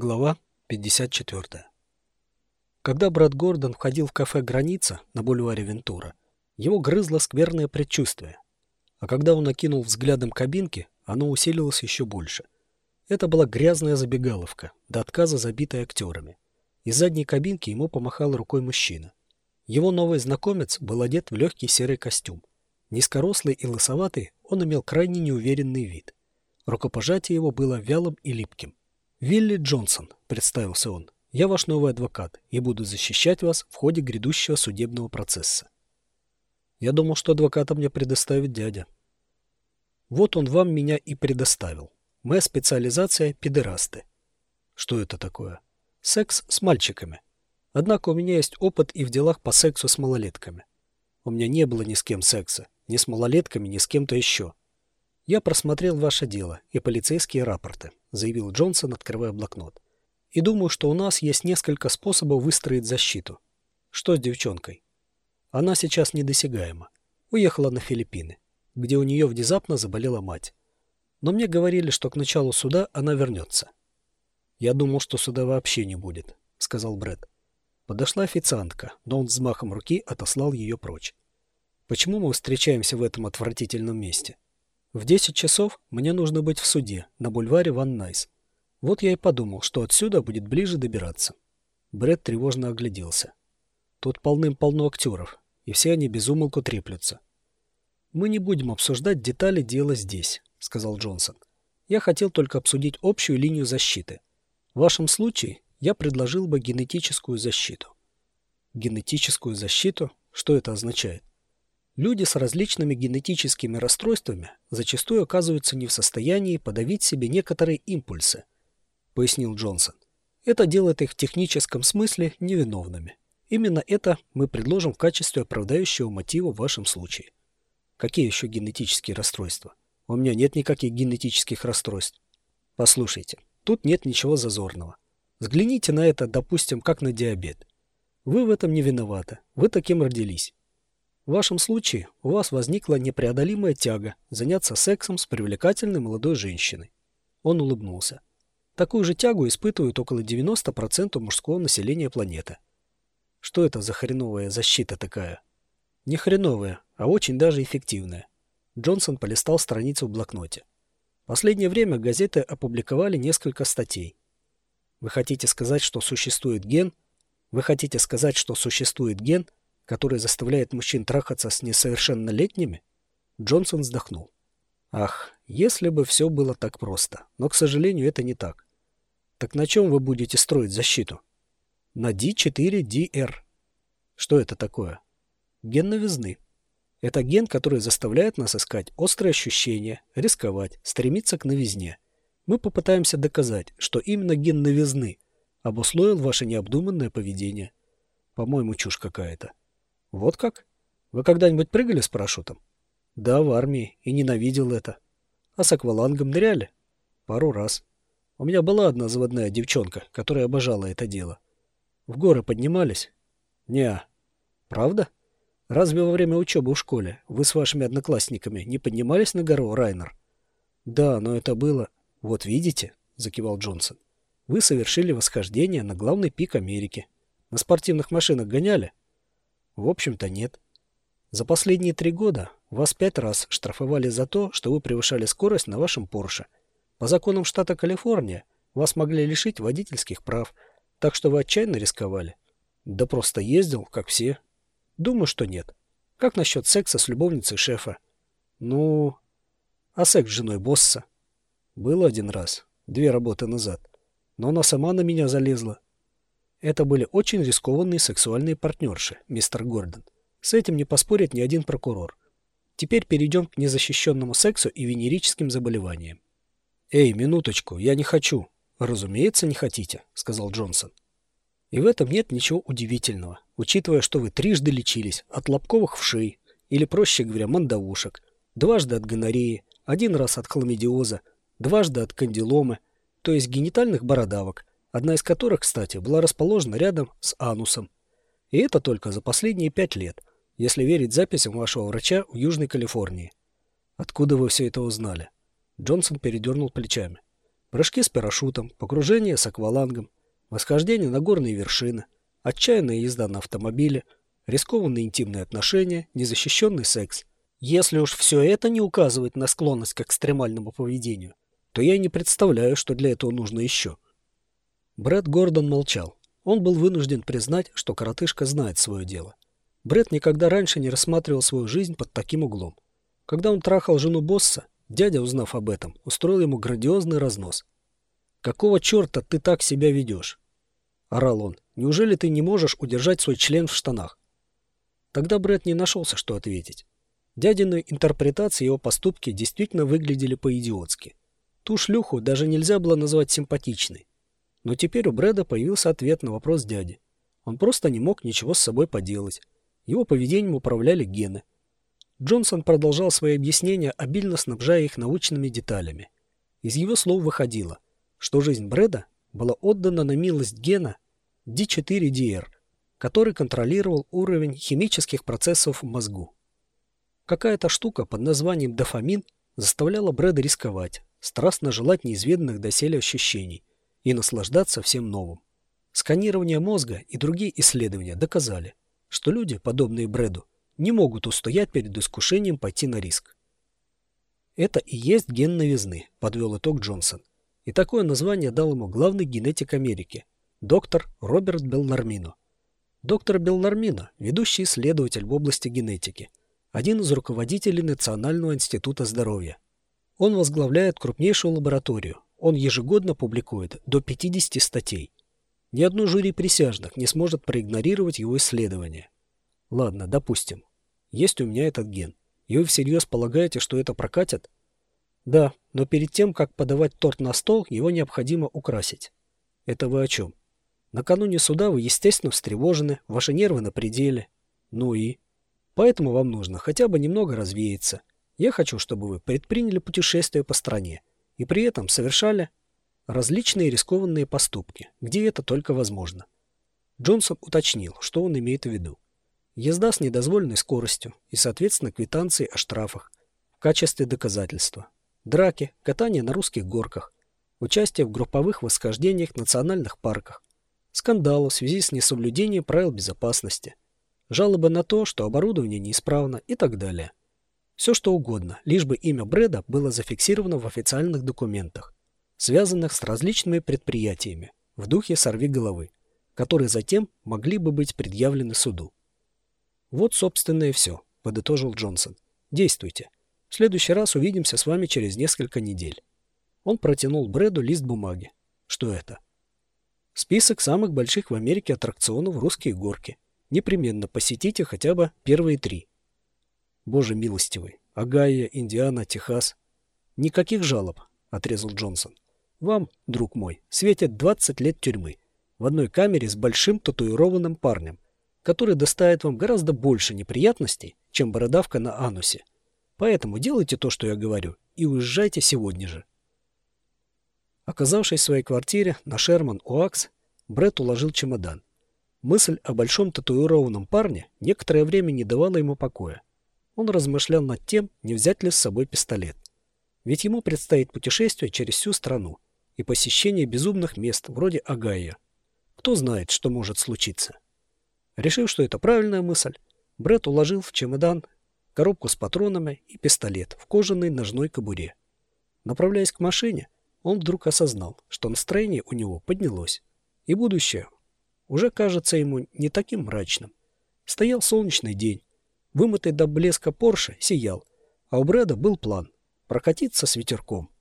Глава 54. Когда брат Гордон входил в кафе «Граница» на бульваре Вентура, его грызло скверное предчувствие. А когда он окинул взглядом кабинки, оно усилилось еще больше. Это была грязная забегаловка, до отказа забитая актерами. Из задней кабинки ему помахал рукой мужчина. Его новый знакомец был одет в легкий серый костюм. Низкорослый и лысоватый, он имел крайне неуверенный вид. Рукопожатие его было вялым и липким. «Вилли Джонсон», — представился он, — «я ваш новый адвокат и буду защищать вас в ходе грядущего судебного процесса». Я думал, что адвоката мне предоставит дядя. Вот он вам меня и предоставил. Моя специализация – педерасты. Что это такое? Секс с мальчиками. Однако у меня есть опыт и в делах по сексу с малолетками. У меня не было ни с кем секса, ни с малолетками, ни с кем-то еще. Я просмотрел ваше дело и полицейские рапорты. — заявил Джонсон, открывая блокнот. «И думаю, что у нас есть несколько способов выстроить защиту. Что с девчонкой? Она сейчас недосягаема. Уехала на Филиппины, где у нее внезапно заболела мать. Но мне говорили, что к началу суда она вернется». «Я думал, что суда вообще не будет», — сказал Брэд. Подошла официантка, но он взмахом руки отослал ее прочь. «Почему мы встречаемся в этом отвратительном месте?» В 10 часов мне нужно быть в суде на бульваре Ван Найс. Вот я и подумал, что отсюда будет ближе добираться. Брэд тревожно огляделся. Тут полным-полно актеров, и все они без умолку треплются. «Мы не будем обсуждать детали дела здесь», — сказал Джонсон. «Я хотел только обсудить общую линию защиты. В вашем случае я предложил бы генетическую защиту». «Генетическую защиту? Что это означает?» Люди с различными генетическими расстройствами зачастую оказываются не в состоянии подавить себе некоторые импульсы, пояснил Джонсон. Это делает их в техническом смысле невиновными. Именно это мы предложим в качестве оправдающего мотива в вашем случае. Какие еще генетические расстройства? У меня нет никаких генетических расстройств. Послушайте, тут нет ничего зазорного. Взгляните на это, допустим, как на диабет. Вы в этом не виноваты. Вы таким родились. В вашем случае у вас возникла непреодолимая тяга заняться сексом с привлекательной молодой женщиной. Он улыбнулся. Такую же тягу испытывают около 90% мужского населения планеты. Что это за хреновая защита такая? Не хреновая, а очень даже эффективная. Джонсон полистал страницу в блокноте. Последнее время газеты опубликовали несколько статей. Вы хотите сказать, что существует ген? Вы хотите сказать, что существует ген – который заставляет мужчин трахаться с несовершеннолетними? Джонсон вздохнул. Ах, если бы все было так просто. Но, к сожалению, это не так. Так на чем вы будете строить защиту? На D4DR. Что это такое? Ген новизны. Это ген, который заставляет нас искать острые ощущения, рисковать, стремиться к новизне. Мы попытаемся доказать, что именно ген новизны обусловил ваше необдуманное поведение. По-моему, чушь какая-то. Вот как? Вы когда-нибудь прыгали с парашютом? Да, в армии. И ненавидел это. А с аквалангом ныряли? Пару раз. У меня была одна заводная девчонка, которая обожала это дело. В горы поднимались? Не. Правда? Разве во время учебы в школе вы с вашими одноклассниками не поднимались на гору Райнер? Да, но это было... Вот видите, закивал Джонсон. Вы совершили восхождение на главный пик Америки. На спортивных машинах гоняли? В общем-то, нет. За последние три года вас пять раз штрафовали за то, что вы превышали скорость на вашем Порше. По законам штата Калифорния вас могли лишить водительских прав, так что вы отчаянно рисковали. Да просто ездил, как все. Думаю, что нет. Как насчет секса с любовницей шефа? Ну... А секс с женой босса? Было один раз, две работы назад. Но она сама на меня залезла. Это были очень рискованные сексуальные партнерши, мистер Гордон. С этим не поспорит ни один прокурор. Теперь перейдем к незащищенному сексу и венерическим заболеваниям. «Эй, минуточку, я не хочу». «Разумеется, не хотите», — сказал Джонсон. И в этом нет ничего удивительного, учитывая, что вы трижды лечились от лобковых вшей, или, проще говоря, мандавушек, дважды от гонореи, один раз от хламидиоза, дважды от кандиломы, то есть генитальных бородавок, одна из которых, кстати, была расположена рядом с анусом. И это только за последние пять лет, если верить записям вашего врача в Южной Калифорнии. Откуда вы все это узнали? Джонсон передернул плечами. Прыжки с парашютом, погружение с аквалангом, восхождение на горные вершины, отчаянная езда на автомобиле, рискованные интимные отношения, незащищенный секс. Если уж все это не указывает на склонность к экстремальному поведению, то я не представляю, что для этого нужно еще. Брэд Гордон молчал. Он был вынужден признать, что коротышка знает свое дело. Брэд никогда раньше не рассматривал свою жизнь под таким углом. Когда он трахал жену босса, дядя, узнав об этом, устроил ему грандиозный разнос. «Какого черта ты так себя ведешь?» — орал он. «Неужели ты не можешь удержать свой член в штанах?» Тогда Брэд не нашелся, что ответить. Дядиной интерпретации его поступки действительно выглядели по-идиотски. Ту шлюху даже нельзя было назвать симпатичной. Но теперь у Брэда появился ответ на вопрос дяди. Он просто не мог ничего с собой поделать. Его поведением управляли гены. Джонсон продолжал свои объяснения, обильно снабжая их научными деталями. Из его слов выходило, что жизнь Брэда была отдана на милость гена D4DR, который контролировал уровень химических процессов в мозгу. Какая-то штука под названием дофамин заставляла Брэда рисковать, страстно желать неизведанных доселе ощущений и наслаждаться всем новым. Сканирование мозга и другие исследования доказали, что люди, подобные Брэду, не могут устоять перед искушением пойти на риск. Это и есть ген новизны, подвел итог Джонсон. И такое название дал ему главный генетик Америки, доктор Роберт Белнармино. Доктор Белнармино – ведущий исследователь в области генетики, один из руководителей Национального института здоровья. Он возглавляет крупнейшую лабораторию. Он ежегодно публикует до 50 статей. Ни одно жюри присяжных не сможет проигнорировать его исследования. Ладно, допустим. Есть у меня этот ген. И вы всерьез полагаете, что это прокатит? Да, но перед тем, как подавать торт на стол, его необходимо украсить. Это вы о чем? Накануне суда вы, естественно, встревожены, ваши нервы на пределе. Ну и? Поэтому вам нужно хотя бы немного развеяться. Я хочу, чтобы вы предприняли путешествие по стране и при этом совершали различные рискованные поступки, где это только возможно. Джонсон уточнил, что он имеет в виду. Езда с недозволенной скоростью и, соответственно, квитанции о штрафах в качестве доказательства. Драки, катание на русских горках, участие в групповых восхождениях в национальных парках, скандалы в связи с несоблюдением правил безопасности, жалобы на то, что оборудование неисправно и так далее. Все что угодно, лишь бы имя Брэда было зафиксировано в официальных документах, связанных с различными предприятиями, в духе «сорви головы», которые затем могли бы быть предъявлены суду. «Вот, собственно, и все», — подытожил Джонсон. «Действуйте. В следующий раз увидимся с вами через несколько недель». Он протянул Брэду лист бумаги. Что это? Список самых больших в Америке аттракционов «Русские горки». Непременно посетите хотя бы первые три. Боже милостивый. Агая, Индиана, Техас. Никаких жалоб, отрезал Джонсон. Вам, друг мой, светит 20 лет тюрьмы. В одной камере с большим татуированным парнем, который доставит вам гораздо больше неприятностей, чем бородавка на анусе. Поэтому делайте то, что я говорю, и уезжайте сегодня же. Оказавшись в своей квартире на Шерман-Уакс, Брэд уложил чемодан. Мысль о большом татуированном парне некоторое время не давала ему покоя. Он размышлял над тем, не взять ли с собой пистолет. Ведь ему предстоит путешествие через всю страну и посещение безумных мест вроде Агая. Кто знает, что может случиться. Решив, что это правильная мысль, Брэд уложил в чемодан коробку с патронами и пистолет в кожаной ножной кобуре. Направляясь к машине, он вдруг осознал, что настроение у него поднялось, и будущее уже кажется ему не таким мрачным. Стоял солнечный день, вымытый до блеска Порше сиял, а у Брэда был план – прокатиться с ветерком –